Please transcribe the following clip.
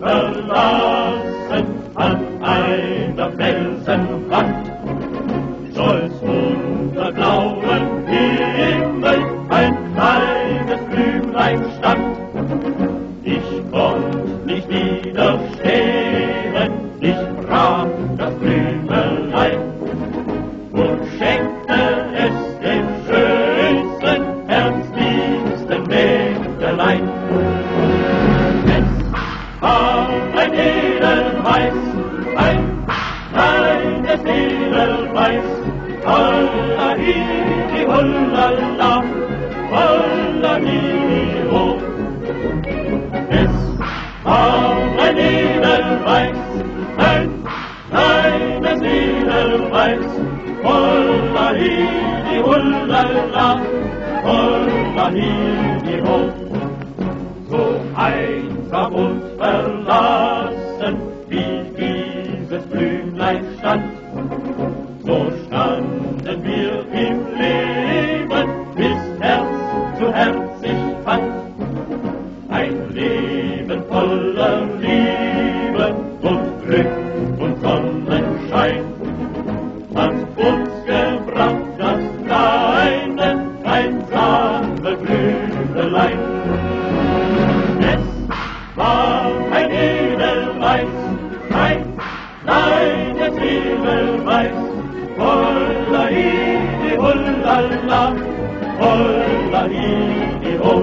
verlassen an einer Welt. Edelweiß, ein kleines Edelweiß, Hollahidi, hollala, hollahidi, ho. Es war ein Edelweiß, ein kleines Edelweiß, hollahidi, hollala, hollahidi, ho. So einsam und verlassen, Ein Leben voller Liebe und Glück und Sonnenschein hat uns gebracht das kleine, einsame Blümelein. Es war ein Edelweiß, ein kleines Edelweiß, Hollahidi, hollala, hollahidi, ho.